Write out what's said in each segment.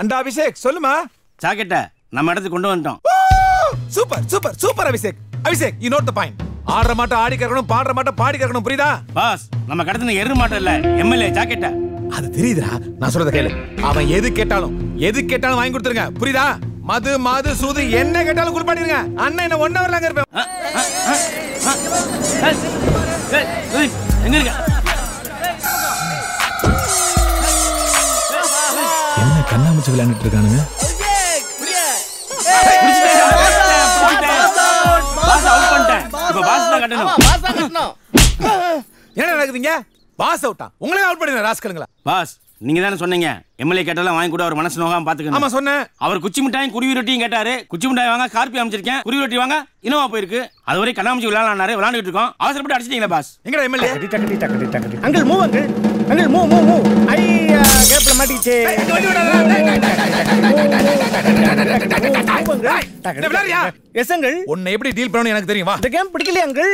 அண்டா அபிஷேக் சொல்லுமா? ஜாக்கெட்டை நம்ம இடத்துக்கு கொண்டு வந்துட்டோம். Super super super Abhishek. Abhishek you note the point ஆடுற மாட்டம் ஆடி கறக்கணும் பாடுற மாட்டம் பாடி கறக்கணும் புரியுதா? பாஸ் நம்ம கடத்தின எரு மாட்டம் இல்ல எம்எல்ஏ ஜாக்கெட்டை அது தெரியுதுடா நான் சொல்றத கேளு. அவன் எது கேட்டாலும் எது கேட்டாலும் வாங்கி கொடுத்துருங்க புரியுதா? மது மாது சூது என்ன கேட்டாலும் குளிப்பாட்டிருங்க அண்ணன் என்ன ஒன் ஹவர்ல அங்க இருப்பேன். எங்க இருக்க? கண்ணாமூச்சி விளையாண்டுட்டு இருக்கானுங்க. பாஸ் அவுட் பண்ணிட்டேன் இப்ப பாஸ் தான் கட்டணும் என்ன நடக்குதுங்க? பாஸ் அவுட்டா உங்களே அவுட் பண்ணிடுங்க ராஸ்கலுங்களா. பாஸ் நீங்க தானே சொன்னீங்க. எம்எல்ஏ கேட்டாலும் வாங்கி கூட அவர் மனசு நோகாம பாத்துக்கணும். ஆமா சொன்னேன். அவர் குச்சி மிட்டாயும் குருவி ரொட்டியும் கேட்டாரு. குச்சி மிட்டாய் வாங்க கார்பி அமைச்சிருக்கேன். குருவி ரொட்டி வாங்க இனோவா போயிருக்கு. அது வரை கண்ணாமூச்சி விளையாடலாரு விளையாண்டுட்டு இருக்கோம். அவசரப்பட்டு அடிச்சிட்டீங்களா பாஸ் எங்கடா MLA uncle move uncle uncle move move move ஐயா கேப்ல மாட்டிக்கிச்சே எஸ் அங்கிள் உன்னை எப்படி டீல் பண்ணணும் எனக்கு தெரியும் வா இந்த கேம் பிடிக்கலையா அங்கிள்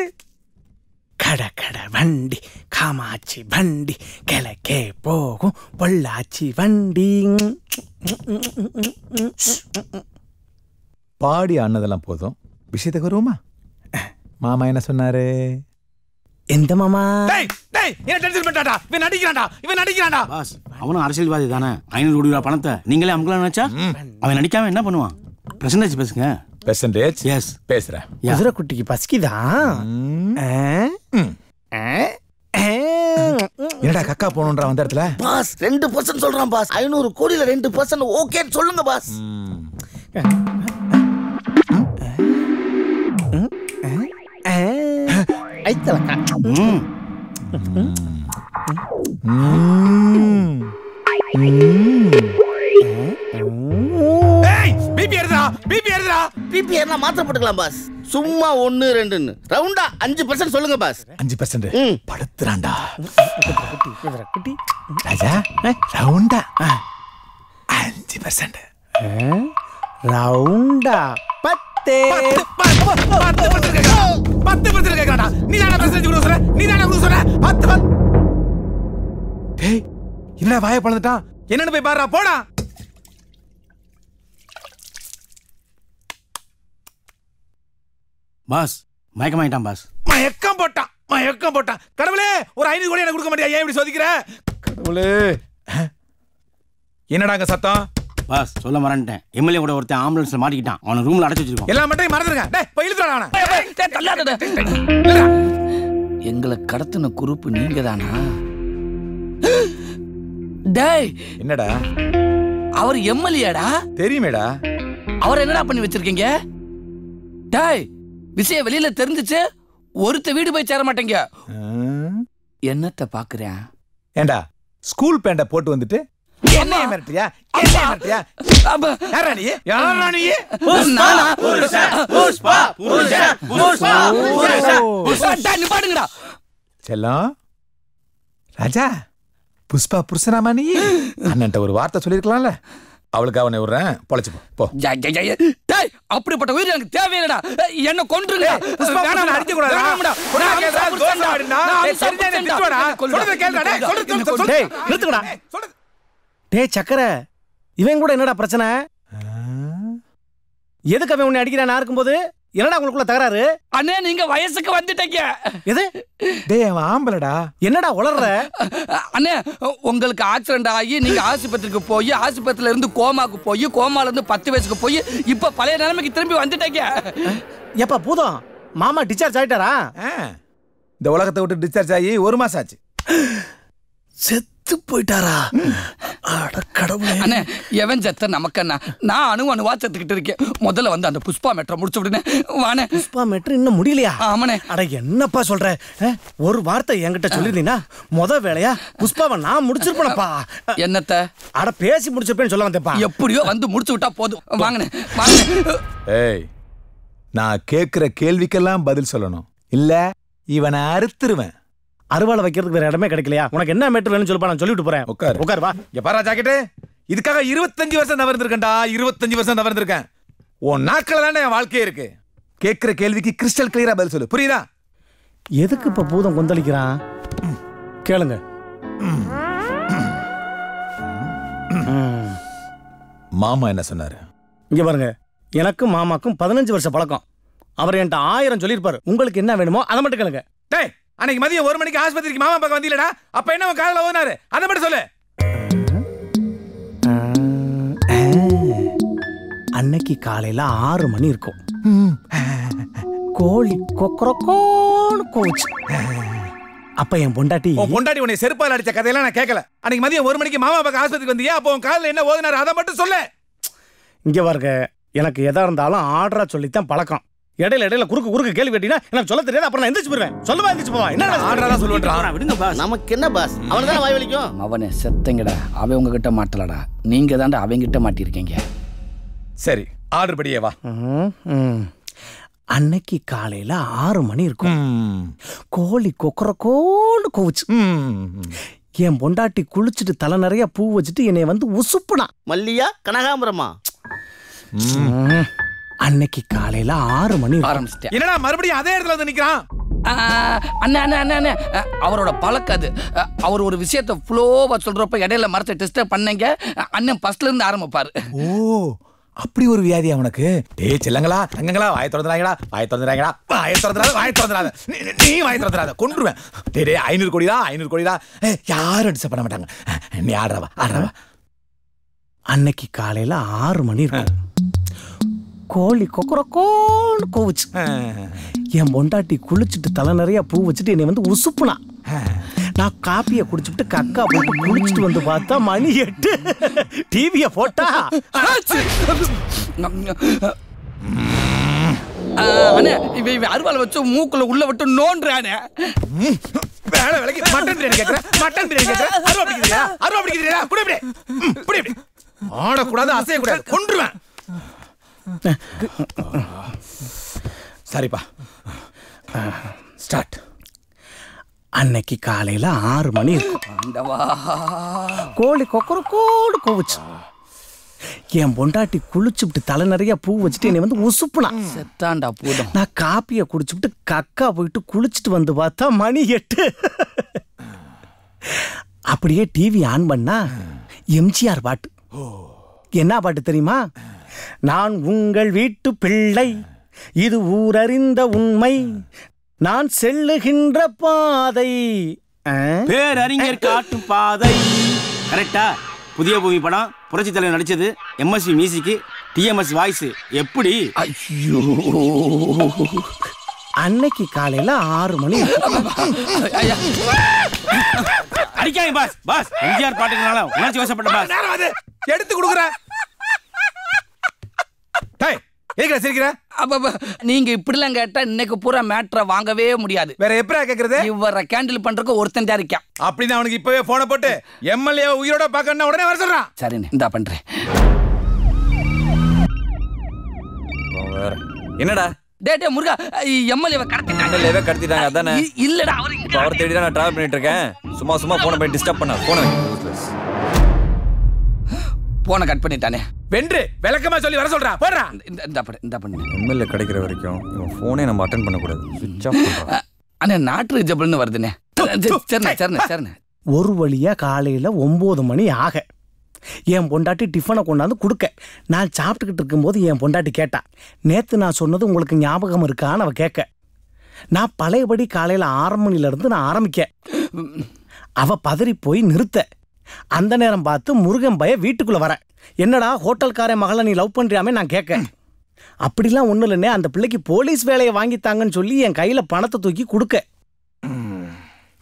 கட கட வண்டி காமாட்சி வண்டி கிழக்கே போகும் பொள்ளாச்சி வண்டி பாடி ஆனதெல்லாம் போதும் விஷயத்துக்கு வருவோமா மாமா என்ன சொன்னாரு எந்த மாமா? டேய் டேய் என்ன டென்ஷன் பண்ணாடா இவன் நடிக்கிறான்டா இவன் நடிக்கிறான்டா. பாஸ் அவனும் அரசியல்வாதி தானே. ஐநூறு கோடி ரூபாய் பணத்தை நீங்களே அமுக்கலாம் நினைச்சா? அவன் நடிக்காம என்ன பண்ணுவான்? பிரசன்டேஜ் பேசுங்க. பெர்சன்டேஜ் எஸ் பேசுறேன். குதிரை குட்டிக்கு பசிக்குதான் என்னடா கக்கா போகணுன்ற வந்த இடத்துல? பாஸ் ரெண்டு பர்சன்ட் சொல்றான் பாஸ். ஐநூறு கோடியில ரெண்டு பர்சன்ட் ஓகேன்னு சொல்லுங்க பாஸ். ஐத்தலக்கா ம். ஏய் பிபி ஏறுதா பிபி ஏறுதா பிபி என்ன மாத்திர போட்டுக்கலாம் பாஸ் சும்மா ஒன்னு ரெண்டுன்னு. ரவுண்டா அஞ்சு பர்சன்ட் சொல்லுங்க பாஸ் அஞ்சு பர்சன்ட் ம். படுத்துறான்டா. ராஜா ரவுண்டா அஞ்சு பர்சன்ட் ரவுண்டா பத்தே பத்து. கேட்கறான் பத்து பர்சன்ட் கேட்கறான்டா நீ தானே பர்சன்ட் கொடுக்க சொல்ற நீ தானே கொடுக்க சொல்ற பத்து பத்து. டேய் என்னடா வாய பழந்துட்டான்? என்னன்னு போய் பாருடா போடா. பாஸ் மயக்கமாயிட்டான் பாஸ். மயக்கம் போட்டான் மயக்கம் போட்டான். கடவுளே ஒரு ஐநூறு கோடி எனக்கு கொடுக்க மாட்டியா? ஏன் இப்படி சோதிக்கிற? கடவுளே. அஹ். என்னடா அங்க சத்தம்? பாஸ் சொல்ல மறந்துட்டேன். எம்எல்ஏ கூட ஒருத்தன் ஆம்புலன்ஸ்ல மாட்டிக்கிட்டான். அவனை ரூம்ல அடைச்சு வச்சிருக்கோம். எல்லா மட்டும் மறந்துருங்க. டேய் போய் இழுத்துடா அவனை. எங்களை கடத்தின குரூப் நீங்க தானா டேய். என்னடா? அவர் எம்எல்ஏடா? தெரியுமேடா. அவர் என்னடா பண்ணி வச்சிருக்கீங்க? டேய் விஷயம் வெளியில தெரிஞ்சுச்சு. ஒருத்த வீடு போய் சேர மாட்டேங்க. என்னத்த பாக்குறேன்? ஏண்டா ஸ்கூல் பேண்ட போட்டு வந்துட்டு என்ன மிரட்டியா என்ன மிரட்டியா யாரா நீ? யாரா நீ? நானா? நிப்பாடுங்கடா செல்லம். ராஜா புஷ்பா புருஷனாமா நீ? அண்ணன்ட்ட ஒரு வார்த்தை சொல்லிருக்கலாம்ல. அவளுக்கு அவனை விடுறேன். பொழைச்சு போ. டேய் அப்படிப்பட்ட உயிர் எனக்கு தேவையில்லடா. என்ன கொன்றுங்க புஷ்பா புருஷனை டேய் சக்கரை இவன் கூட என்னடா பிரச்சனை? எதுக்கு அவன் உன்னை அடிக்கிறான்? இருக்கும்போது என்னடா உங்களுக்குள்ள தகராறு? அண்ணே நீங்க வயசுக்கு வந்துட்டீங்க. எது? டேய் அவன் ஆம்பளடா. என்னடா உளர்ற? அண்ணே உங்களுக்கு ஆக்சிடென்ட் ஆகி நீங்க ஆஸ்பத்திரிக்கு போய் ஆஸ்பத்திரியில இருந்து கோமாக்கு போய் கோமால இருந்து பத்து வயசுக்கு போய் இப்ப பழைய நிலைமைக்கு திரும்பி வந்துட்டீங்க. எப்பா பூதம்? மாமா டிஸ்சார்ஜ் ஆயிட்டாரா. இந்த உலகத்தை விட்டு டிஸ்சார்ஜ் ஆகி ஒரு மாசம் ஆச்சு. செத்து போயிட்டாரா? அண்ணே எவன் செத்த நமக்கண்ணா? நான் அணு அணுவா செத்துக்கிட்டு இருக்கேன். முதல்ல வந்து அந்த புஷ்பா மெட்ரோ முடிச்சு விடுனே. வானே புஷ்பா மெட்ரு இன்னும் முடியலையா? ஆமாண்ணே. அட என்னப்பா சொல்ற? ஒரு வார்த்தை என்கிட்ட சொல்லிருந்தீங்கன்னா முத வேலையா புஷ்பாவை நான் முடிச்சிருப்பேனப்பா. என்னத்த? அட பேசி முடிச்சிருப்பேன்னு சொல்ல வந்தேப்பா எப்படியோ வந்து முடிச்சு விட்டா போதும். வாங்கண்ணே வாங்கண்ணே. ஏய் நான் கேக்குற கேள்விக்கெல்லாம் பதில் சொல்லணும். இல்ல இவனை அறுத்துருவேன். அறுவாலை வைக்கிறதுக்கு வேற இடமே கிடைக்கலையா? உனக்கு என்ன மேட்ரு வேணும்னு சொல்லுப்பா நான் சொல்லிட்டு போறேன். உட்காரு. உட்கார் வா. இங்க பாரா ஜாக்கெட்டு இதுக்காக இருபத்தஞ்சு வருஷம் தவறுந்திருக்கேன்டா இருபத்தஞ்சு வருஷம் தவறுந்திருக்கேன் உன் நாட்கள் தானே என் வாழ்க்கையே இருக்கு. கேட்கிற கேள்விக்கு கிறிஸ்டல் கிளியரா பதில் சொல்லு. புரியுதா? எதுக்கு இப்ப பூதம் கொந்தளிக்கிறான்? கேளுங்க. மாமா என்ன சொன்னாரு? இங்க பாருங்க. எனக்கும் மாமாக்கும் பதினஞ்சு வருஷம் பழக்கம். அவர் என்கிட்ட ஆயிரம் சொல்லியிருப்பாரு. உங்களுக்கு என்ன வேணுமோ அதை மட்டும் கேளுங்க. டேய் அன்னைக்கு மதியம் ஒரு மணிக்கு ஆஸ்பத்திரிக்கு மாமா பார்க்க வந்தீங்களடா அப்ப என்ன உன் காதுல ஓதுனாரு? அதை மட்டும் சொல்லு. அன்னைக்கு காலையில ஆறு மணி இருக்கும். கோழி கொக்கரக்கோன்னு கோச்சு அப்ப என் பொண்டாட்டி பொண்டாட்டி உன்னை செருப்பால் அடிச்ச கதையெல்லாம் நான் கேட்கல அன்னைக்கு மதியம் ஒரு மணிக்கு மாமா பார்க்க ஆஸ்பத்திரிக்கு வந்தியா அப்போ உன் காதுல என்ன ஓதுனாரு அதை மட்டும் சொல்லு. இங்க பாருங்க எனக்கு எதா இருந்தாலும் ஆர்டரா சொல்லித்தான் பழக்கம். இடையில இடையில குறுக்கு குறுக்கு கேள்வி கேட்டீங்கன்னா எனக்கு சொல்ல தெரியாது. அப்புறம் நான் எந்திரிச்சு போயிருவேன் சொல்லவா எந்திரிச்சு போவா என்ன ஆர்டரா போடா, விடுங்க பாஸ் நமக்கு என்ன பாஸ் அவனுக்கு தானே வாய் வலிக்கும்? அவனே செத்தங்கடா. அவன் உங்ககிட்ட மாட்டலடா. நீங்க தாண்டா அவங்கிட்ட மாட்டிருக்கீங்க சரி ஆர்டர் படியே வா. ம், ம். அன்னைக்கு காலையில ஆறு மணி இருக்கும். கோழி கொக்கரக்கோன்னு கோவுச்சு. என் பொண்டாட்டி குளிச்சுட்டு தலை நிறைய பூ வச்சுட்டு என்னை வந்து உசுப்புனா. மல்லியா கனகாம்பரமா. அன்னைக்கு காலையில ஆறு மணி. ஆரம்பிச்சிட்டேன் என்னடா மறுபடியும் அதே இடத்துல வந்து நிக்கிறான்? அண்ணா அண்ணா அண்ணா அவரோட பழக்கம் அது. அவர் ஒரு விஷயத்த ஃப்ளோவா சொல்றப்ப இடையில மரத்தை டிஸ்டர்ப் பண்ணீங்க. அண்ணன் ஃபர்ஸ்ட்ல இருந்து ஆரம்பிப்பாரு. ஓ அப்படி ஒரு வியாதி அவனுக்கு? டேய் செல்லங்களா தங்கங்களா வாய திறந்துறாங்கடா வாய திறந்துறாங்கடா வாய திறந்துறாத வாய திறந்துறாத நீ- வாய திறந்துறாத கொன்றுவேன். டேய் டேய் ஐநூறு கோடிடா ஐநூறு கோடிடா. ஏய், யாரும் டிஸ்டர்ப் பண்ண மாட்டாங்க. நீ ஆடுறவா ஆடுறவா. அன்னைக்கு காலையில ஆறு மணி இருக்கும். கோழி கொக்கரக்கோன்னு கோவுச்சு. என் பொண்டாட்டி குளிச்சுட்டு தலை நிறைய பூ வச்சுட்டு என்னை வந்து உசுப்புனா. நான் காப்பியை குடிச்சுட்டு கக்கா போட்டு குளிச்சுட்டு வந்து பார்த்தா மணி எட்டு. டிவியை போட்டா. அண்ணே இவன் இவன் அருவாளை வச்சு மூக்குல உள்ள விட்டு நோண்டுறானே. வேலை வேலைக்கு மட்டன் பிரியாணி கேட்கறேன் மட்டன் பிரியாணி கேட்கறேன் அருவா பிடிக்கிறீங்களா? அருவா பிடிக்கிறீங்களா? இப்படி. குடி இப்படி. ஆடக்கூடாது அசையக்கூடாது. கொன்றுவேன். சரிப்பா. ஸ்டார்ட் அன்னைக்கு காலையில ஆறு மணி இருக்கும். கோழி கொக்கரக்கோன்னு கோவுச்சு. என் பொண்டாட்டி குளிச்சுட்டு தலை நிறைய பூ வச்சுட்டு என்னை வந்து உசுப்புனா. செத்தாண்டா பூதம். நான் காப்பியை குடிச்சுட்டு கக்கா போயிட்டு குளிச்சுட்டு வந்து பார்த்தா மணி எட்டு. அப்படியே டிவி ஆன் பண்ணா எம்ஜிஆர் பாட்டு. என்ன பாட்டு தெரியுமா? நான் உங்கள் வீட்டு பிள்ளை. இது ஊரறிந்த உண்மை. நான் செல்லுகின்ற பாதை? பேரறிஞர் காட்டும் பாதை. கரெக்டா புதிய பூமி படம் புரட்சி தலைவர் நடிச்சது எம்எஸ்வி மியூசிக் டிஎம்எஸ் வாய்ஸ். எப்படி? ஐயோ. அன்னைக்கு காலையில ஆறு மணி. அடிக்காங்க பாஸ். பாஸ் எம்ஜிஆர் பாட்டுனால உணர்ச்சி வசப்பட்ட பாஸ். எடுத்து கொடுக்குறேன். எதுக்குடா சிரிக்கிற? அப்ப நீங்க இப்படிலாம் கேட்டா இன்னைக்கு பூரா மேட்ரை வாங்கவே முடியாது. வேற எப்படா கேக்குறது? இவரை கேண்டில் பண்றதுக்கு ஒருத்தன் தான் இருக்கான். அப்படின்னு அவனுக்கு இப்பவே போனை போட்டு எம்எல்ஏ உயிரோட பார்க்கணும் உடனே வர சொல்றான். சரிண்ணே இந்தா பண்றேன். என்னடா? டே டே முருகா எம்எல்ஏவை கடத்திட்டாங்க. எம்எல்ஏவே கடத்திட்டாங்க அதானே? இல்லடா அவர் அவர் தேடி தான் நான் டிராவல் பண்ணிட்டு இருக்கேன். சும்மா சும்மா போனை போய் டிஸ்டர்ப் பண்ண போன போனை கட் பண்ணிட்டானே. வென்று விளக்கமா சொல்லி வர சொல்றா. போடுறா. இந்த இந்த பண்ணு இந்த பண்ணு. எம்எல்ஏ கிடைக்கிற வரைக்கும் இவன் ஃபோனே நம்ம அட்டன் பண்ணக்கூடாது. சுவிட்ச் ஆஃப் அண்ணே நாட்டு ரிஜபிள்னு வருதுண்ணே. சரிண்ணே சரிண்ணே சரிண்ணே. ஒரு வழியா காலையில ஒன்பது மணி ஆக. என் பொண்டாட்டி டிஃபனை கொண்டாந்து கொடுக்க. நான் சாப்பிட்டுக்கிட்டு இருக்கும்போது என் பொண்டாட்டி கேட்டா நேத்து நான் சொன்னது உங்களுக்கு ஞாபகம் இருக்கான்னு அவ கேட்க. நான் பழையபடி காலையில ஆறு மணில இருந்து நான் ஆரம்பிக்க. அவ பதறி போய் நிறுத்த. அந்த நேரம் பார்த்து முருகன் பய வீட்டுக்குள்ள வர. என்னடா ஹோட்டல்காரன் மகளை நீ லவ் பண்றியாமே? நான் கேட்க அப்படிலாம் ஒன்றும் இல்லைண்ணே. அந்த பிள்ளைக்கு போலீஸ் வேலையை வாங்கித்தாங்கன்னு சொல்லி என் கையில பணத்தை தூக்கி கொடுக்க.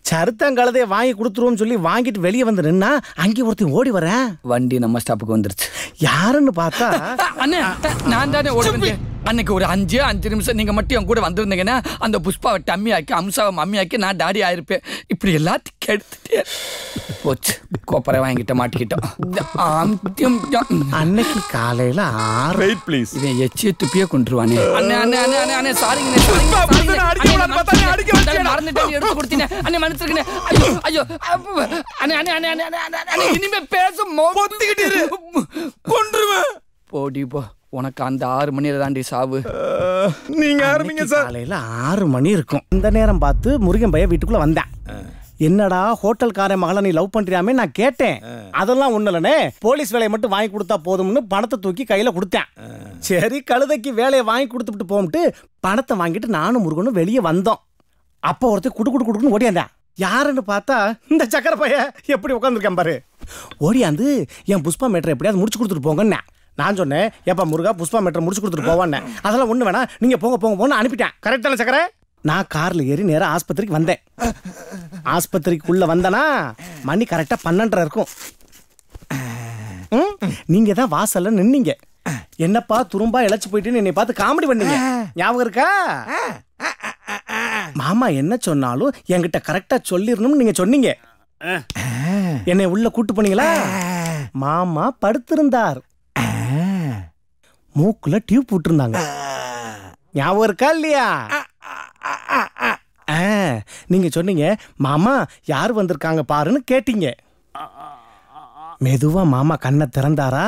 சருத்தங்கலதைய வாங்கி கொடுத்துருவோம்னு சொல்லி வாங்கிட்டு வெளியே வந்து நின்னா அங்கே ஒருத்தன் ஓடி வரேன் வண்டி நம்ம ஸ்டாப்புக்கு வந்துருச்சு. யாருன்னு பார்த்தா? அண்ணே நான் தானே ஓடி வந்தேன். அன்னைக்கு ஒரு அஞ்சு அஞ்சு நிமிஷம் நீங்க மட்டும் என் கூட வந்திருந்தீங்கன்னா அந்த புஷ்பாவை டம்மி ஆக்கி அம்சாவை மம்மி ஆக்கி நான் டாடி ஆயிருப்பேன். இப்படி எல்லாத்தையும் கெடுத்துட்டேன். போச்சு கோப்பரை வாங்கிட்ட மாட்டிக்கிட்டோம். அன்னைக்கு காலையில ஆறு வெயிட் ப்ளீஸ் இவன் எச்சிய துப்பியே கொண்டுருவானே அண்ணே அண்ணே அண்ணே அண்ணே அண்ணே சாரிங்க? மறந்துட்டேன் எடுத்து கொடுத்தீங்க அண்ணே மன்னிச்சிருக்கனே ஐயோ ஐயோ அண்ணே அண்ணே அண்ணே அண்ணே அண்ணே, இனிமே பேசும் பொத்திக்கிட்டு இரு. கொன்றுவேன் போடி போ உனக்கு அந்த ஆறு மணியில தாண்டி சாவு நீங்க ஆரம்பிங்க சார் காலையில ஆறு மணி இருக்கும் இந்த நேரம் பார்த்து முருகன் பையன் வீட்டுக்குள்ள வந்தேன் என்னடா ஹோட்டல்காரன் மகளை நீ லவ் பண்றியாமே நான் கேட்டேன். அதெல்லாம் ஒண்ணு இல்லனே போலீஸ் வேலையை மட்டும் வாங்கி கொடுத்தா போதும்னு பணத்தை தூக்கி கையில கொடுத்தேன். சரி கழுதைக்கு வேலையை வாங்கி கொடுத்துட்டு போம்ட்டு பணத்தை வாங்கிட்டு நானும் முருகனும் வெளியே வந்தோம். அப்போ ஒருத்தர் குடு குடு குடுக்குன்னு ஓடியாந்தான் யாருன்னு பார்த்தா இந்த சக்கரை பைய எப்படி உட்காந்துருக்கேன் பாரு. ஓடியாந்து என் புஷ்பா மேட்டரை எப்படியாவது முடிச்சு கொடுத்துட்டு போங்கன்னு நான் சொன்னேன் ஏப்பா முருகா புஷ்பா மேட்டரை முடிச்சு கொடுத்துட்டு போவான்னு. அதெல்லாம் ஒண்ணு வேணா நீங்க போங்க போங்க போன்னு அனுப்பிட்டேன். கரெக்டான சக்கரை? நான் கார்ல ஏறி நேரம் ஆஸ்பத்திரிக்கு வந்தேன். ஆஸ்பத்திரிக்குள்ள வந்தனா மணி கரெக்டா பன்னெண்டரை இருக்கும். ம், நீங்க தான் வாசல்ல நின்னீங்க. என்னப்பா துரும்பா இழைச்சு போயிட்டுன்னு என்னை பார்த்து காமெடி பண்ணீங்க. ஞாபகம் இருக்கா? மாமா என்ன சொன்னாலும் என்கிட்ட கரெக்டா சொல்லிடணும்னு நீங்க சொன்னீங்க. என்னை உள்ள கூட்டு போனீங்களா? மாமா படுத்திருந்தார். மூக்குல டியூப் போட்டிருந்தாங்க ஞாபகம் இருக்கா இல்லையா? நீங்க சொன்னீங்க மாமா யார் வந்திருக்காங்க பாருன்னு கேட்டீங்க. மெதுவா மாமா கண்ணை திறந்தாரா?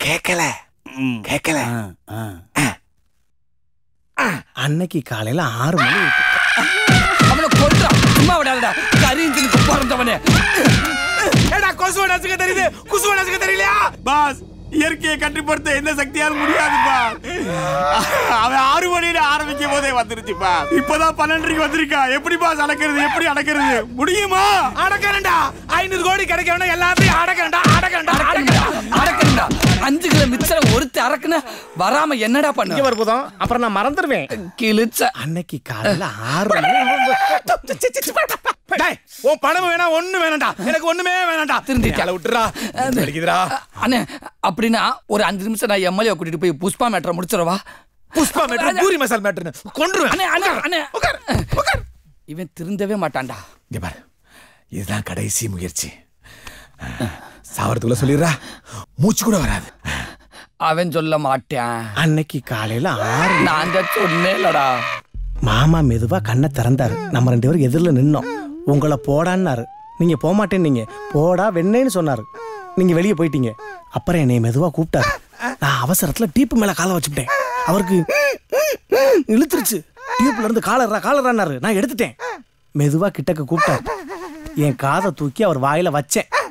கேட்கல கேட்கல அன்னைக்கு காலையில ஆறு மணி சும்மா விடாதடா. கரீந்தினுக்கு பிறந்தவனே ஏடா கொசுவ நசுக்க தெரியுது. குசுவ நசுக்க தெரியலையா? பாஸ் இயற்கையை கட்டுப்படுத்த எந்த சக்தியாலும் முடியாதுப்பா அவன் ஆறு மணியில ஆரம்பிக்கும் போதே வந்துருச்சுப்பா இப்பதான் பன்னெண்டரைக்கு வந்திருக்கா. எப்படி பாஸ் அடக்கிறது? எப்படி அடக்கிறது? முடியுமா? அடக்கறண்டா ஐநூறு கோடி கிடைக்கணும் எல்லாத்தையும் அடக்கறண்டா அடக்கறண்டா அடக்கணும்டா, அடக்கணும்டா. அஞ்சு கிலோ மிச்சரை ஒருத்த அறக்குன வராம என்னடா இங்க பண்ண வரும்போதும் அப்புறம் நான் மறந்துடுவேன். கிழிச்ச அன்னைக்கு காலையில ஆறு உன் பணம் வேணா ஒண்ணு வேணாம்டா. எனக்கு ஒண்ணுமே வேணாம்டா. திருந்திட்டா. திருந்திட்டால விட்டுறா வலிக்குதுடா. அண்ணே அப்படின்னா ஒரு அஞ்சு நிமிஷம் நான் எம்எல்ஏ கூட்டிட்டு போய் புஷ்பா மேட்டரை முடிச்சிடவா? புஷ்பா மேட்டர் பூரி மசால் மேட்டர்னு. கொன்றுவேன். அண்ணே அண்ணே அண்ணே. உட்கார் உட்கார் இவன் திருந்தவே மாட்டான்டா. இங்க பாரு. இதுதான் கடைசி முயற்சி. சாவறதுக்குள்ள சொல்லிடுறா. மூச்சு கூட வராது. அவன் சொல்ல மாட்டான். அன்னைக்கு காலையில ஆறு நான் சொன்னேன்லடா. மாமா மெதுவா கண்ணை திறந்தாரு. நம்ம ரெண்டு பேரும் எதிரில் நின்னோம். உங்களை போடான்னாரு. நீங்க போக மாட்டேன்னீங்க. போடா வெண்ணேன்னு சொன்னாரு. நீங்க வெளியே போயிட்டீங்க. அப்புறம் என்னை மெதுவா கூப்பிட்டாரு. நான் அவசரத்துல டீப்பு மேல காலை வச்சுட்டேன் அவருக்கு இழுத்துருச்சு. டியூப்ல இருந்து காலரா காலரான்னாரு நான் எடுத்துட்டேன். மெதுவா கிட்டக்க கூப்பிட்டாரு. என் காதை தூக்கி அவர் வாயில வச்சேன்.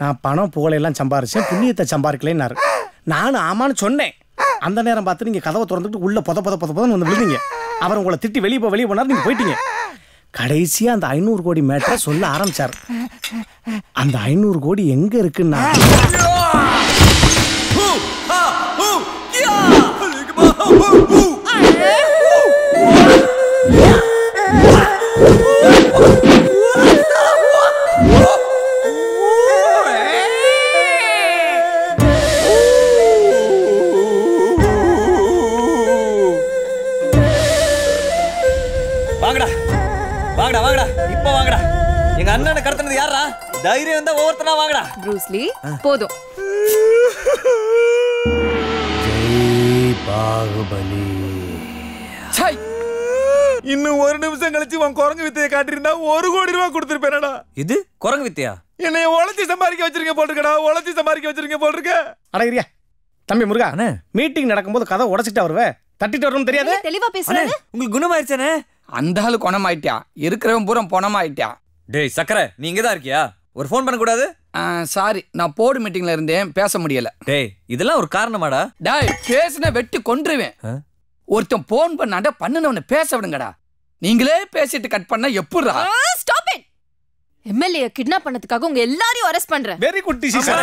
நான் பணம் புகழையெல்லாம் சம்பாரிச்சேன் புண்ணியத்தை சம்பாதிக்கலைன்னாரு நானும் ஆமான்னு சொன்னேன். அந்த நேரம் பார்த்து நீங்கள் கதவை திறந்துட்டு உள்ளே பொத பொத பொத புதன்னு வந்து விழுந்தீங்க. அவர் உங்களை திட்டி வெளியே போய் வெளியே போனார் நீங்கள் போயிட்டீங்க. கடைசியாக அந்த ஐநூறு கோடி மேட்டரை சொல்ல ஆரம்பிச்சார். அந்த ஐநூறு கோடி எங்கே இருக்குன்னா Oh! ஒவ்வொருத்தனா வாங்கடா ப்ரூஸ்லி போதும். பாகுபலி. இன்னும் ஒரு நிமிஷம் கழிச்சு உன் குரங்கு வித்தையை காட்டியிருந்தா ஒரு கோடி ரூபாய் கொடுத்துருப்பேனடா. இது? குரங்கு வித்தியா? என்னைய உழைச்சி சம்பாதிக்க வச்சிருக்க போட்டிருக்கடா உழைச்சி சம்பாதிக்க வச்சிருக்க போட்டிருக்க. அடகிரியா தம்பி முருகா அண்ணே. மீட்டிங் நடக்கும்போது கதை உடைச்சிட்டு வருவே? தட்டிட்டு வரணும் தெரியாது? தெளிவா பேசுறாரு. உங்களுக்கு குணமாயிருச்சானே அந்த ஆளு குணமாயிட்டியா? இருக்கிறவன் பூரா பொணமாயிட்டியா? டேய் சக்கரை நீ இங்க தான் இருக்கியா? ஒரு ஃபோன் பண்ண கூடாது சாரி நான் போர்டு மீட்டிங்ல இருந்தேன். பேச முடியல. டேய் இதெல்லாம் ஒரு காரணமாடா? டேய் பேசின வெட்டி கொன்றுவேன்? ஒருத்தன் போன் பண்ணாண்ட பண்ணுனவனை பேச விடுங்கடா. நீங்களே பேசிட்டு கட் பண்ணா எப்படிடா? எம்எல்ஏ கிட்னாப் பண்ணதுக்காக உங்க எல்லாரையும் அரெஸ்ட் பண்றேன். வெரி குட் டிசிஷன்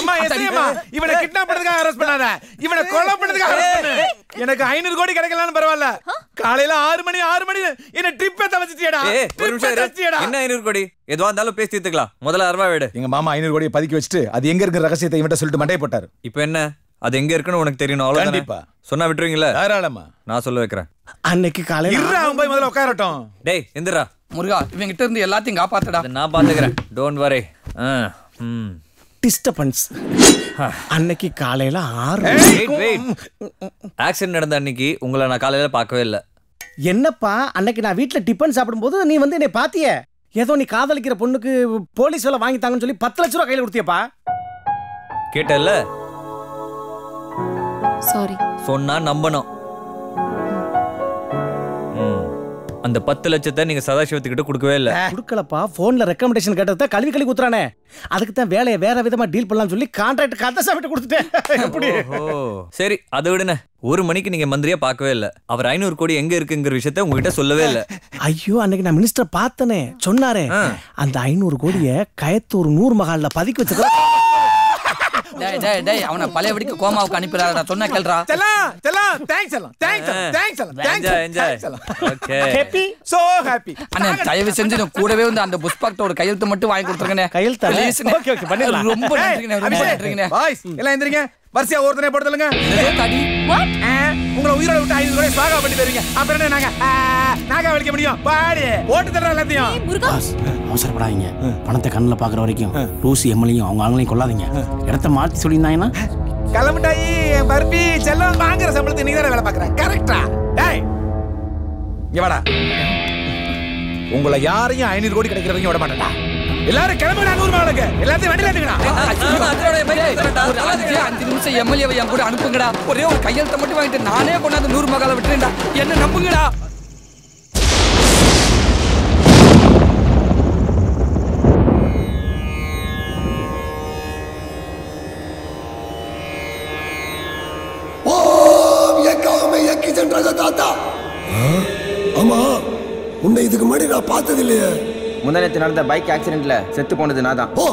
அம்மா எஸ்ஐமா இவனை கிட்னாப் பண்ணதுக்காக அரெஸ்ட் பண்ணாத. இவனை கொலை பண்ணதுக்காக arrest பண்ணு. எனக்கு ஐநூறு கோடி கிடைக்கலாம்னு பரவாயில்ல. காலையில ஆறு மணி ஆறு மணி என்ன ட்ரிப்பே தவச்சிட்டியடா ஒரு நிமிஷம். என்ன ஐநூறு கோடி? எதுவா இருந்தாலும் பேசி தீர்த்துக்கலாம். முதல்ல அருவா விடு. எங்க மாமா ஐநூறு கோடியை பதுக்கி வச்சுட்டு அது எங்க இருக்கிற ரகசியத்தை இவன்ட்ட சொல்லிட்டு மண்டைய போட்டாரு. இப்போ என்ன? அது எங்க இருக்குன்னு உனக்கு தெரியணும் அவ்வளவுதானே? கண்டிப்பா. சொன்னா விட்டுருவீங்களா தாராளமா. நான் சொல்ல வைக்கிறேன். அன்னைக்கு காலையில இருடா அவன் போய் முதல்ல உட்காரட்டும். டேய் எந்திரா. முருகா இவங்கிட்ட இருந்து எல்லாத்தையும் காப்பாத்தடா. நான் பாத்துக்கிறேன். டோன்ட் வரி ம். டிஸ்டர்பன்ஸ் அன்னைக்கு காலையில ஆறு வெயிட் வெயிட் ஆக்சிடென்ட் நடந்த அன்னைக்கு உங்களை நான் காலையில பார்க்கவே இல்லை. என்னப்பா அன்னைக்கு நான் வீட்ல டிபன் சாப்பிடும்போது நீ வந்து என்னை பாத்திய? ஏதோ நீ காதலிக்கிற பொண்ணுக்கு போலீஸ் வேலை வாங்கி தாங்கன்னு சொல்லி பத்து லட்ச ரூபா கையில் கொடுத்தியப்பா. கேட்டல்ல சாரி சொன்னா நம்பணும். அந்த பத்து லட்சத்தை நீங்க சதாசிவத்துக்கிட்ட கொடுக்கவே இல்ல. கொடுக்கலப்பா போன்ல ரெக்கமெண்டேஷன் கேட்டதை கழுவி கழுவி குத்துறானே. அதுக்கு தான் வேலையை வேற விதமா டீல் பண்ணலாம்னு சொல்லி கான்ட்ராக்ட் கதை சாப்பிட்டு கொடுத்துட்டேன். எப்படி? ஓ சரி அதை விடுன. ஒரு மணிக்கு நீங்க மந்திரியா பார்க்கவே இல்ல. அவர் ஐநூறு கோடி எங்க இருக்குங்கிற விஷயத்த உங்ககிட்ட சொல்லவே இல்ல. ஐயோ அன்னைக்கு நான் மினிஸ்டர் பார்த்தனே சொன்னாரே. அந்த ஐநூறு கோடிய கயத்தூர் நூறு மகால்ல பதுக்கி வச்சிருக்க டேய் டேய் டேய் அவனை பழையபடிக்கு கோமாவுக்கு அனுப்பிடாத நான் சொன்னா கேள்றா செல்லாம் செல்லாம் தேங்க்ஸ் எல்லாம் தேங்க்ஸ் எல்லாம் தேங்க்ஸ் எல்லாம் enjoy enjoy thanks okay happy so happy அண்ணே தயவு செஞ்சு நான் கூடவே வந்து அந்த புஷ்பாக்ட ஒரு கையெழுத்து மட்டும் வாங்கி கொடுத்துருங்கண்ணே. கையெழுத்தா? Pleaseண்ணே. Okay, okay, பண்ணிடலாம். ரொம்ப நன்றிங்கண்ணே ரொம்ப நன்றிங்கண்ணே. பாய்ஸ் எல்லாம் எந்திரிங்க. வரிசையா ஒருத்தனே போடுதலுங்க உங்களை உயிரோட விட்டு ஐநூறு ரூபாய் சாகா பண்ணி தருவீங்க அப்புறம் என்ன நாங்க? ஆ, நாங்க வலிக்க முடியும். பாடி போட்டு தர்றோம் எல்லாத்தையும். அவசரப்படாதீங்க. பணத்தை கண்ணில் பார்க்குற வரைக்கும் லூசி எம்எல்ஏயும் அவங்க ஆங்களையும் கொள்ளாதீங்க. இடத்த மாற்றி சொல்லியிருந்தாங்கன்னா? கிளம்பிட்டாயி பர்பி செல்லம் வாங்குற சம்பளத்தை நீங்க தானே வேலை பாக்குறேன் கரெக்டா டேய் இங்க வாடா. உங்களை யாரையும் ஐநூறு கோடி கிடைக்கிறவங்க விட மாட்டேன்டா. எல்லாரும் கிளம்புடா நூறு மாளுக்கு எல்லாத்தையும் வண்டியில அஞ்சு அஞ்சு நிமிஷம் எம்எல்ஏவை என் கூட அனுப்புங்கடா. ஒரே ஒரு கையெழுத்தை மட்டும் வாங்கிட்டு நானே கொண்டாந்து நூறு மகால விட்டுறேன்டா. என்ன நம்புங்கடா? நான் பார்த்தது இல்லையே முந்தானத்து நடந்த பைக் ஆக்சிடென்ட்ல செத்து போனது நான் தான் ஓ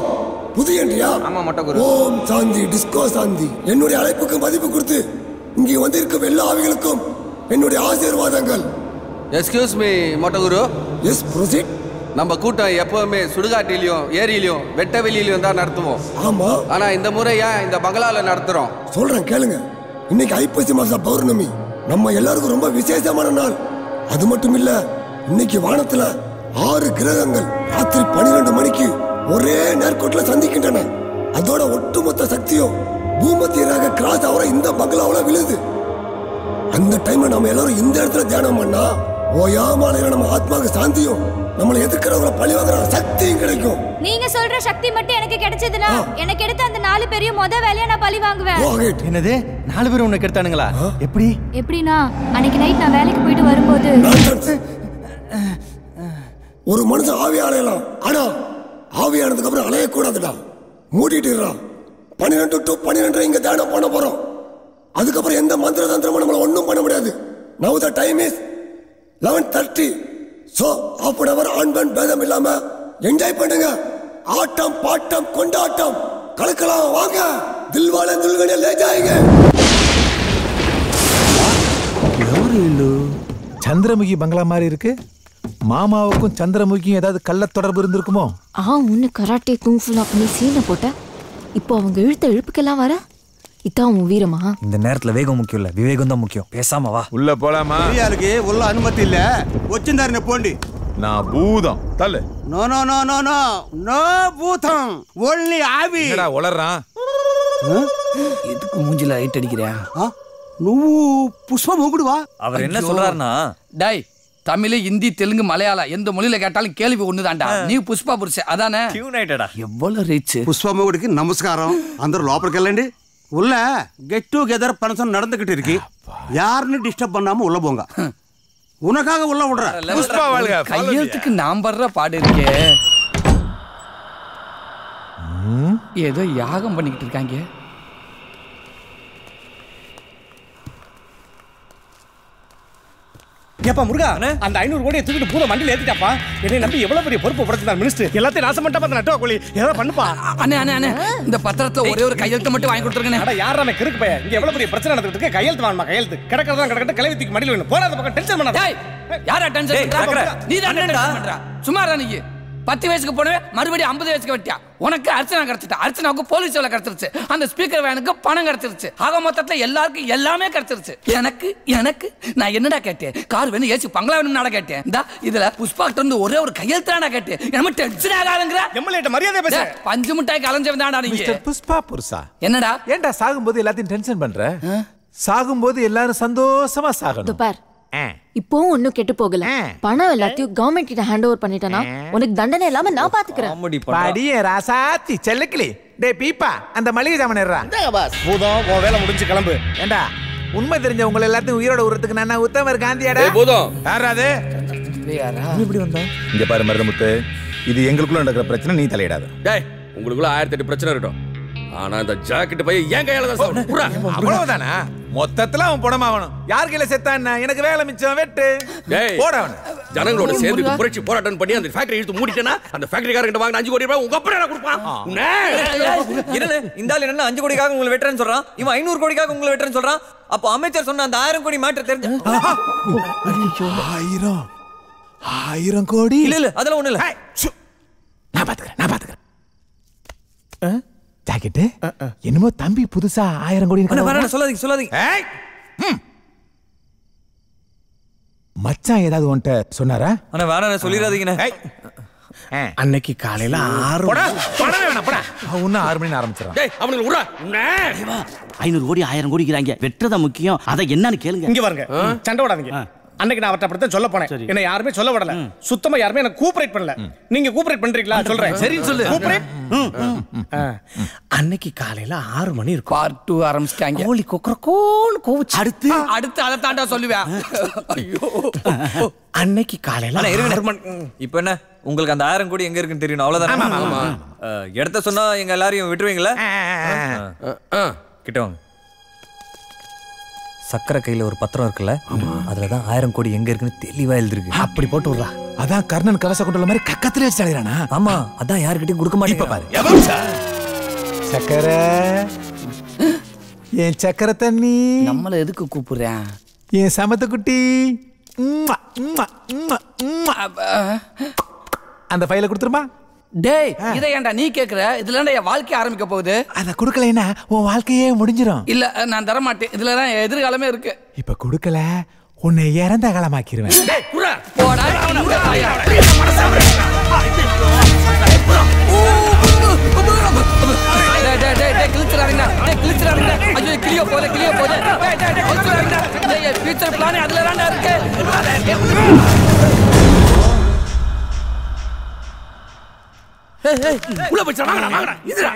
புதியன்றியா ஆமா மொட்டை குரு. ஓம் சாந்தி டிஸ்கோ சாந்தி. என்னுடைய அழைப்புக்கு மதிப்பு கொடுத்து இங்கே வந்திருக்கும் எல்லா ஆவிகளுக்கும் என்னுடைய ஆசீர்வாதங்கள். எஸ்கியூஸ் மீ மொட்டகுரு எஸ் ப்ரொசீட் நம்ம கூட்டம் எப்பவுமே சுடுகாட்டிலையும் ஏரியிலையும் வெட்ட வெளியிலையும் தான் நடத்துவோம். ஆமா. ஆனா இந்த முறை ஏன் இந்த பங்களால நடத்துறோம்? சொல்றேன் கேளுங்க. இன்னைக்கு ஐப்பசி மாச பௌர்ணமி. நம்ம எல்லாருக்கும் ரொம்ப விசேஷமான நாள். அது மட்டும் இல்ல இன்னைக்கு வானத்துல ஆறு கிரகங்கள் ராத்திரி பன்னிரெண்டு மணிக்கு ஒரே நேர்கோட்டில் சந்திக்கின்றன. அதோட ஒட்டுமொத்த சக்தியும் பூமத்திய ரக கிராஸ் ஆகிற இந்த பங்களாவுல விழுது. அந்த டைம்ல நம்ம எல்லாரும் இந்த இடத்துல தியானம் பண்ணா ஓயாம நம்ம ஆத்மாவுக்கு சாந்தியும் நம்மளை எதிர்க்கிறவங்கள பழி வாங்குற சக்தியும் கிடைக்கும். நீங்க சொல்ற சக்தி மட்டும் எனக்கு கிடைச்சதுன்னா எனக்கு எடுத்த அந்த நாலு பேரையும் முத வேலையா நான் பழி வாங்குவேன். என்னது? நாலு பேரும் உன்னை கெடுத்தானுங்களா? எப்படி? எப்படின்னா அன்னைக்கு நைட் நான் வேலைக்கு போயிட்டு வரும்போது. ஒரு மனுஷன் ஆவி அலையலாம். ஆனா ஆவி ஆனதுக்கப்புறம் அலையக்கூடாதுடா. மூடிட்டு பன்னிரெண்டு டு பன்னிரெண்டு இங்க தியானம் பண்ண போறோம். அதுக்கப்புறம் எந்த மந்திர தந்திரமும் நம்மளை ஒன்றும் பண்ண முடியாது. Now the time is eleven thirty so half an hour ஆண் பெண் பேதம் இல்லாம என்ஜாய் பண்ணுங்க. ஆட்டம் பாட்டம் கொண்டாட்டம். கலக்கலாம் வாங்க. தில்வால துல்கனே லேஜாயிங்க. சந்திரமுகி பங்களா மாதிரி இருக்கு? மாமாவுக்கும் சந்திரமுகிக்கும் ஏதாவது கள்ள தொடர்பு இருந்திருக்குமோ? ஆ ஒன்று கராட்டே குங்ஃபுலாம் பண்ணி சீனை போட்ட. இப்போ அவங்க இழுத்த இழுப்புக்கெல்லாம் வர? இதான் உன் வீரமா? இந்த நேரத்துல வேகம் முக்கியம் இல்ல. விவேகம் தான் முக்கியம். பேசாம வா. உள்ள போலாமா? இருக்கு உள்ள அனுமதி இல்ல. வச்சிருந்தாருன்னு போண்டி. நான் பூதம். தல்ல no no no no no. No பூதம். ஒன்லி ஆவி. என்னடா உளறான் எதுக்கு மூஞ்சில ஹைட் அடிக்கிறியா நுவ்வு புஷ்பம் மூக்குடுவா அவர் என்ன சொல்றாருன்னா? டேய் தமிழ் ஹிந்தி தெலுங்கு மலையாளம் எந்த மொழியில கேட்டாலும் கேள்வி ஒண்ணுதான்டா நீ புஷ்பா புருஷ அதானே யுனைடடா எவ்வளவு ரீச் పుష్ప మొగుడికి నమస్కారం అందరూ లోపలికి వెళ్ళండి உள்ள கெட் டுகெதர் ஃபங்க்ஷன் நடந்துகிட்டு இருக்கு யாருன்னு டிஸ்டர்ப் பண்ணாம உள்ள போங்க உனக்காக உள்ள விடுற புஷ்பா வாழ்க follow me. கையெழுத்துக்கு நான் படுற பாடு இருக்கே ஏதோ யாகம் பண்ணிக்கிட்டு இருக்காங்க ஏப்பா முருகா அந்த ஐநூறு கோடியை தூக்கிட்டு பூத மண்டியில் ஏத்திட்டாப்பா? என்னை நம்பி எவ்வளவு பெரிய பொறுப்பு படுத்தினார் மினிஸ்டர் எல்லாத்தையும் நாசம் பண்ணிட்டா பார்த்து நட்டுவா கோழி? ஏதாவது பண்ணுப்பா. அண்ணே அண்ணே அண்ணே இந்த பத்திரத்துல ஒரே ஒரு கையெழுத்து மட்டும் வாங்கி கொடுத்துருங்கண்ணே. அட யாரா நான் கிறுக்கு பையன். இங்க எவ்வளவு பெரிய பிரச்சனை நடந்துட்டு இருக்கு? கையெழுத்து வாங்கம்மா கையெழுத்து? கிடக்கிறதா கிடக்கட்டும் கலை தூக்கி மடியில் வேணும் போறாத பக்கம் டென்ஷன் பண்ணாத. யாரா டென்ஷன். நீ தான் அண்ணன்டா. டென்ஷன் பண்றா சும்மாரா நீ. பத்து வயசுக்கு போனவே மறுபடியும் ஐம்பது வயசுக்கு வெட்டியா? உனக்கு அர்ச்சனா கிடைச்சிட்டா அர்ச்சனாவுக்கு போலீஸ் வேலை கிடைச்சிருச்சு. அந்த ஸ்பீக்கர் வேனுக்கு பணம் கிடைச்சிருச்சு. ஆக மொத்தத்துல எல்லாருக்கும் எல்லாமே கிடைச்சிருச்சு. எனக்கு எனக்கு நான் என்னடா கேட்டேன்? கார் வேணும் ஏசி பங்களா வேணும்னு கேட்டேன். இந்தா இதுல புஷ்பாக்கிட்ட இருந்து ஒரே ஒரு கையெழுத்தாடா கேட்டேன். என்ன டென்ஷன் ஆகாதுங்கிற எம்எல்ஏட்ட மரியாதை பேச. பஞ்சு மிட்டாய்க்கு அலைஞ்சவன் தான்டா நீங்க மிஸ்டர் புஷ்பா புருஷா. என்னடா? ஏன்டா சாகும்போது எல்லாத்தையும் டென்ஷன் பண்ற? சாகும்போது எல்லாரும் சந்தோஷமா சாகணும். பார். இப்போவும் ஒன்னும் கெட்டு போகல. பணம் எல்லாத்தையும் கவர்மெண்ட் கிட்ட ஹேண்ட் ஓவர் பண்ணிட்டேனா? உனக்கு தண்டனை இல்லாம நான் பாத்துக்கிறேன். படியே ராசாத்தி செல்லக்கிளி. டே பீப்பா அந்த மளிகை சாமான் இருறா பாஸ் பூதம் உன் வேலை முடிஞ்சு கிளம்பு. ஏண்டா உண்மை தெரிஞ்ச உங்களை எல்லாத்தையும் உயிரோட உரத்துக்கு நான் உத்தமர் காந்தியாடா? பூதம். யாரா? அது இப்படி வந்தா? இங்க பாரு மருதமுத்து இது எங்களுக்குள்ள நடக்கிற பிரச்சனை நீ தலையிடாத. டேய் உங்களுக்குள்ள ஆயிரத்தி எட்டு பிரச்சனை இருக்கட்டும். ஆனா இந்த ஜாக்கெட் பையன் ஏன் கையால தான். அவ்வளவுதானா? மொத்தத்துல அவன் படமாகணும் யார் கையில செத்தா என்ன? எனக்கு வேலை மிச்சம் வெட்டு. டேய் போட அவனை. ஜனங்களோட சேர்ந்து புரட்சி போராட்டம் பண்ணி அந்த ஃபேக்டரி இழுத்து மூடிட்டேனா அந்த ஃபேக்டரிக்காரங்கிட்ட வாங்கின அஞ்சு கோடி ரூபாய் உங்க அப்பா கொடுப்பான். உன்னை. என்னது? இந்த ஆள் என்ன அஞ்சு கோடிக்காக உங்களை வெட்டுறேன்னு சொல்றான்? இவன் ஐநூறு கோடிக்காக உங்களை வெட்டுறேன்னு சொல்றான்? அப்போ அமைச்சர் சொன்ன அந்த ஆயிரம் கோடி மேட்டர் தெரிஞ்ச ஆயிரம். ஆயிரம் கோடி. இல்ல இல்ல அதெல்லாம் ஒண்ணு இல்ல. நான் பாத்துக்கிறேன் நான் பாத்துக்கிறேன். ஜாக்கெட்டு? என்னமோ தம்பி புதுசா ஆயிரம் கோடி சொல்லாதீங்க சொல்லாதீங்க. மச்சான் ஏதாவது உன்கிட்ட சொன்னாரா? அண்ணா வேணாம் சொல்லிடாதீங்கண்ணே. அன்னைக்கு காலையில ஆறு இன்னும் ஆறு மணி உன்னை. ஐநூறு கோடி ஆயிரம் கோடிக்கிறாங்க வெட்டுறதா முக்கியம். அதை என்னன்னு கேளுங்க. இங்க பாருங்க. சண்டை விடாதீங்க அன்னைக்கு நான் அப்படித்தான் சொல்ல போனேன். என்ன யாருமே சொல்ல விடல. சுத்தமா யாருமே எனக்கு கூப்பரேட் பண்ணல. நீங்க கூப்பரேட் பண்றீங்களா? சொல்றேன். சரின்னு சொல்லு. கூப்பரேட் அன்னைக்கு காலையில ஆறு மணி இருக்கும். பார்ட் டூ ஆரம்பிச்சிட்டாங்க. கோழி கொக்கரக்கோன்னு கோவிச்சு. அடுத்து அடுத்து அதை தாண்டா சொல்லுவேன். ஐயோ. அன்னைக்கு காலையில. ஆறு மணி இப்போ என்ன? உங்களுக்கு அந்த ஆயிரம் கோடி எங்க இருக்குன்னு தெரியணும் அவ்வளவுதானே? இடத்த சொன்னா எங்க எல்லாரையும் விட்டுருவீங்களா. கிட்ட வாங்க. சக்கரை கையில ஒரு பத்திரம் இருக்குல்ல? அதுலதான் ஆயிரம் கோடி எங்க இருக்குன்னு தெளிவா எழுதிருக்கு. அப்படி போட்டு விடுறா அதான் கர்ணன் கவச கொண்டுள்ள மாதிரி கக்கத்துல வச்சு அழைறானா ஆமா அதான் யாருக்கிட்டையும் கொடுக்க மாட்டேங்க பாரு. சக்கரை. என் சக்கரை தண்ணி. நம்மள எதுக்கு கூப்பிடுறேன் என் சமத்து குட்டி. உம்மா, உம்மா, உம்மா, உம்மா. அந்த ஃபைல கொடுத்துருமா? டேய் இதை ஏன்டா நீ கேக்குற? இதுல என் வாழ்க்கை ஆரம்பிக்க போகுது. அத கொடுக்கலைன்னா உன் வாழ்க்கையே முடிஞ்சிரும். இல்ல நான் தர மாட்டேன் இதுல தான் எதிர்காலமே இருக்கு. இப்ப கொடுக்கல உன்னை இறந்த காலமாக்கிருவேன். போடா ஐயா. டேய், டேய், டேய், டேய், கிழிச்சிடாதீங்கடா. டேய், கிழிச்சிடாதீங்கடா. உள்ள போய் வாங்கடா வாங்கடா இதுடா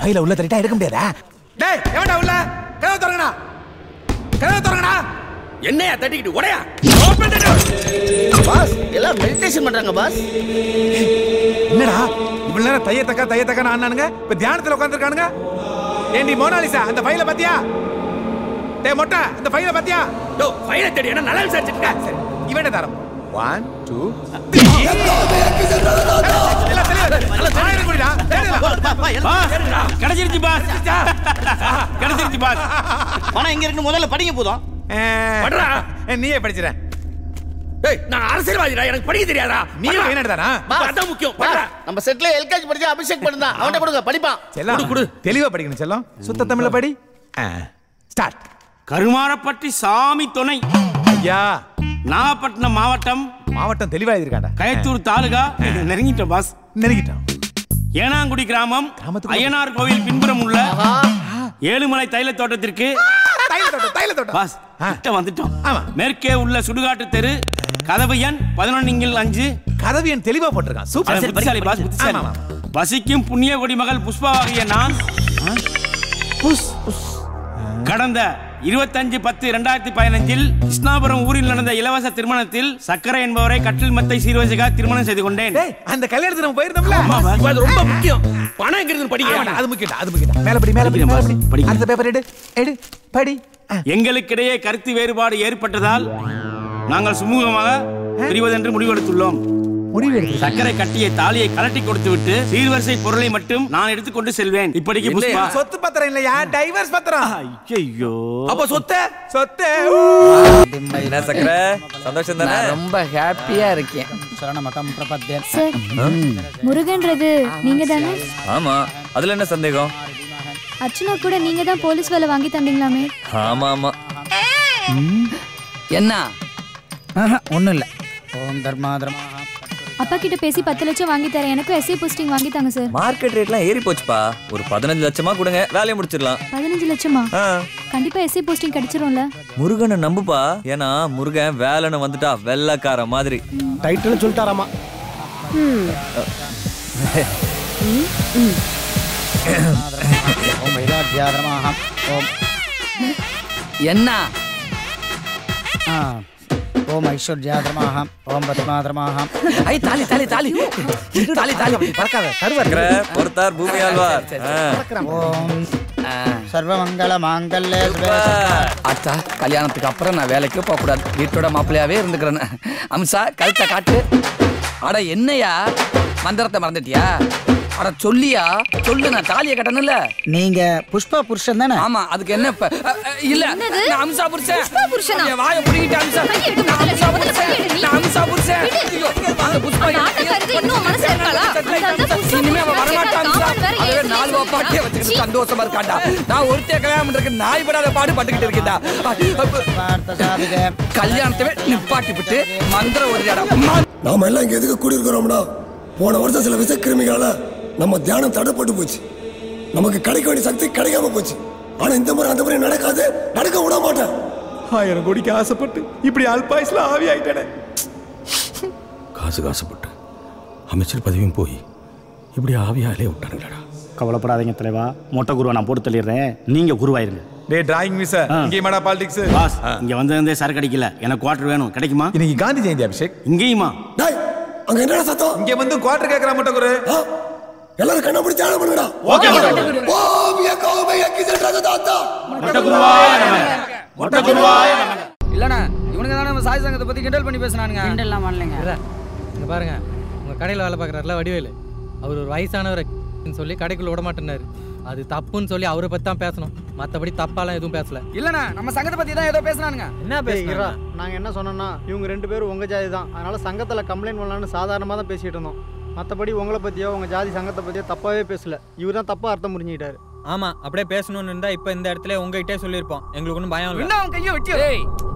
ஃபைல உள்ள தள்ளிட்டா எடுக்க முடியாதா டேய் எவன்டா உள்ள கதவு திறங்கடா கதவு திறங்கடா என்னையா தட்டிக்கிட்டு உடையா பாஸ் எல்லாம் மெடிடேஷன் பண்றாங்க பாஸ் என்னடா இவ்வளவு நேரம் தைய தக்க தைய தக்கா ஆனானுங்க இப்ப தியானத்துல உட்காந்துருக்கானுங்க ஏண்டி மோனாலிசா அந்த ஃபைல பாத்தியா டேய் மொட்டை இந்த ஃபைல பாத்தியா டோ ஃபைல தேடி என்ன நல்லா விசாரிச்சுட்டு சரி இவன் தரம் ஒன் டூ கிடைச்சிருச்சு பாஸ் கிடைச்சிருச்சு பாஸ் பணம் எங்க இருக்குன்னு முதல்ல படிங்க போதும். படுறா. நீயே படிச்சிட டேய். நான் அரசியல்வாதிடா. எனக்கு படிக்க தெரியாதா? நீ பையனடானா அதான் முக்கியம். நம்ம செட்ல எல்கேஜி படிச்சா அபிஷேக் பண்ணுதான். அவன்கிட்ட கொடுங்க படிப்பான். செல்லம் குடு தெளிவா படிக்கணும் செல்லம். சுத்த தமிழ்ல படி. ஸ்டார்ட் கருமாரப்பட்டி சாமி துணை. ஐயா. நாகப்பட்டினம் மாவட்டம் மாவட்டம் தெளிவா எழுதிருக்காண்டா கயத்தூர் தாலுகா. நெருங்கிட்டோம் பாஸ். நெருங்கிட்டோம். ஏனாங்குடி கிராமம். ஐயனார் கோவில் பின்புறம் உள்ள ஏழுமலை தைல தோட்டத்திற்கு. பாஸ் கிட்ட வந்துட்டோம். மேற்கே உள்ள சுடுகாட்டு தெரு கதவு எண் பதினொன்னில் அஞ்சு. கதவு எண் தெளிவா போட்டிருக்கான். சூப்பர். பாஸ் வசிக்கும் புண்ணிய கொடி மகள் புஷ்பாவாகிய நான் கடந்த இருபத்தஞ்சு பத்து இரண்டாயிரத்தி பதினஞ்சில் கிருஷ்ணாபுரம் ஊரில் நடந்த இலவச திருமணத்தில் சக்கரை என்பவரை கட்டில் மத்தை சீர்வரிசைக்காக திருமணம் செய்து கொண்டேன். அந்த கல்யாணத்துக்கு நம்ம போயிருந்தோம்ல? அது ரொம்ப முக்கியம். பணம் எங்க இருக்குன்னு படிக்க அது முக்கியம் அது முக்கியம். மேல படி மேல படி மேல படி. அடுத்த பேப்பர் எடு எடு படி. எங்களுக்கிடையே கருத்து வேறுபாடு ஏற்பட்டதால் நாங்கள் சுமூகமாக பிரிவதென்று முடிவெடுத்துள்ளோம். சக்கரை கட்டிய தாலியை கலட்டி கொடுத்து விட்டு சீர்வரிசை பொருளை மட்டும் நான் எடுத்துக்கொண்டு செல்வேன். இப்படிக்கு புஷ்பா. சொத்து பத்திரம் இல்லையா? டைவர்ஸ் பத்திரம். ஐயோ அப்ப சொத்தை? சொத்து. என்ன சக்கரை? சந்தோஷம் தானே? ரொம்ப ஹாப்பியா இருக்கேன். சார் முருகன்றது நீங்க தானே? ஆமா. அதுல என்ன சந்தேகம்? அர்ச்சனா கூட நீங்க தான் போலீஸ் வேலை வாங்கி தந்தீங்களாமே? ஆமா ஆமா. என்ன? ஒன்றும் இல்லை. ஓம் தர்மா தர்மா அப்பா கிட்ட பேசி பத்து லட்சம் வாங்கி தரேன். எனக்கும் எஸ்ஏ போஸ்டிங் வாங்கி தாங்க சார் மார்க்கெட் ரேட்லாம் ஏறி போச்சுப்பா. ஒரு பதினஞ்சு லட்சமா கொடுங்க வேலையை முடிச்சிடலாம். பதினஞ்சு லட்சமா? கண்டிப்பா எஸ்ஏ போஸ்டிங் கிடைச்சிரும்ல. முருகனை நம்புப்பா. ஏன்னா முருகன் வேலைன்னு வந்துட்டா வெள்ளக்கார மாதிரி. டைட்டில் சொல்லிட்டாராமா. ஓம் என்ன? ஆ, ஓம் ஐஸ்வர்யாதரமாக ஓம் பத்மாதரமாக ஐ தாலி தாலி தாலி. தாலி தாலி. பறக்காத தருவார் பொறுத்தார் பூமி ஆழ்வார். ஓம். சர்வமங்கள மாங்கல்ய அச்சா கல்யாணத்துக்கு அப்புறம் நான் வேலைக்கே போக கூடாது வீட்டோட மாப்பிள்ளையாவே இருந்துக்கிறேன் அம்சா கழுத்தை காட்டு. அட என்னையா? மந்திரத்தை மறந்துட்டியா? அட சொல்லியா? சொல்லு நான் தாலியை கட்டணும்ல. நீங்க புஷ்பா புருஷன் தானே? ஆமா அதுக்கு என்ன இப்ப இல்ல? நான் அம்சா புருஷன். புஷ்பா புருஷனா? என் வாயை புடிங்கிட்டு அம்சா நான் அம்சா புருஷன். நான் அம்சா புருஷன். ஐயோ, அந்த புஷ்பா அந்த ஆட்டக்காரருக்கு இன்னும் மனசு இருக்காளா? இனிமே அதுவே ஏசி நாலு பாட்டியை. வச்சுக்கிட்டு சந்தோஷமா இருக்காண்டா நான் ஒருத்தைய கல்யாணம் பண்றதுக்கு நாய் படாத பாடு பட்டுக்கிட்டு சாதிக கல்யாணத்தவே நிப்பாட்டி விட்டு மந்திர ஒரு நாம எல்லாம் இங்க எதுக்கு கூடியிருக்கிறோம்னா போன வருஷம் சில விஷக்கிருமிகளால நம்ம தியானம் தடைப்பட்டு போச்சு. நமக்கு கிடைக்க வேண்டிய சக்தி கிடைக்காம போச்சு. ஆனா இந்த முறை அந்த முறை நடக்காது நடக்க விட மாட்டேன். ஆயிரம் கோடிக்கு ஆசைப்பட்டு இப்படி அல்பாயுஸ்ல ஆவி ஆயிட்டேனே. காசு காசுப்பட்டு அமைச்சர் பதவியும் போய் இப்படி ஆவியாலே விட்டானுங்களா கவலைப்படாதீங்க தலைவா. மொட்டை குருவை நான் போட்டு தள்ளிடுறேன். நீங்க குருவாயிருங்க. டே டிராயிங் மிஸ் இங்கே மேடா பாலிடிக்ஸ் பாஸ் இங்க வந்திருந்தே சரக்கு அடிக்கல. எனக்கு குவார்டர் வேணும். கிடைக்குமா? இன்னைக்கு காந்தி ஜெயந்தி அபிஷேக். இங்கேயுமா? டேய் அங்க என்னடா சத்தம்? இங்க வந்து குவார்டர் கேக்குற மட்டும் குரு? எல்லாரும் கண்ண பிடிச்சி ஆட பண்ணுங்கடா. ஓகே ஓம் யகோப யக்கிசல் ரகதாத்தா இல்லண்ணா இவனுங்க தானே நம்ம சாய் சங்கத்தை பத்தி கிண்டல் பண்ணி பேசுனானுங்க. கிண்டல்லாம் பண்ணலைங்க. இங்க பாருங்க உங்க கடையில் வேலை பார்க்குறாருல வடிவேலு. அவர் ஒரு வயசானவர் சொல்லி கடைக்குள்ள விட மாட்டேனாரு அது தப்புன்னு சொல்லி அவரை பத்தி தான் பேசணும். மற்றபடி தப்பாலாம் எதுவும் பேசல. இல்லண்ணா நம்ம சங்கத்தை பத்தி தான் ஏதோ பேசுனானுங்க. என்ன பேசுறா நாங்க என்ன சொன்னோம்னா இவங்க ரெண்டு பேரும் உங்க ஜாதி தான். அதனால சங்கத்துல கம்ப்ளைண்ட் பண்ணலாம்னு சாதாரணமா தான் பேசிட்டு இருந்தோம். மற்றபடி உங்களை பத்தியோ உங்க ஜாதி சங்கத்தை பத்தியோ தப்பாவே பேசல. இவர் தான் தப்பா அர்த்தம் புரிஞ்சுக்கிட்டாரு. ஆமா அப்படியே பேசணும்னு இருந்தா இப்ப இந்த இடத்துல உங்ககிட்டே சொல்லியிருப்போம். எங்களுக்கு ஒன்றும் பயம் இல்லை.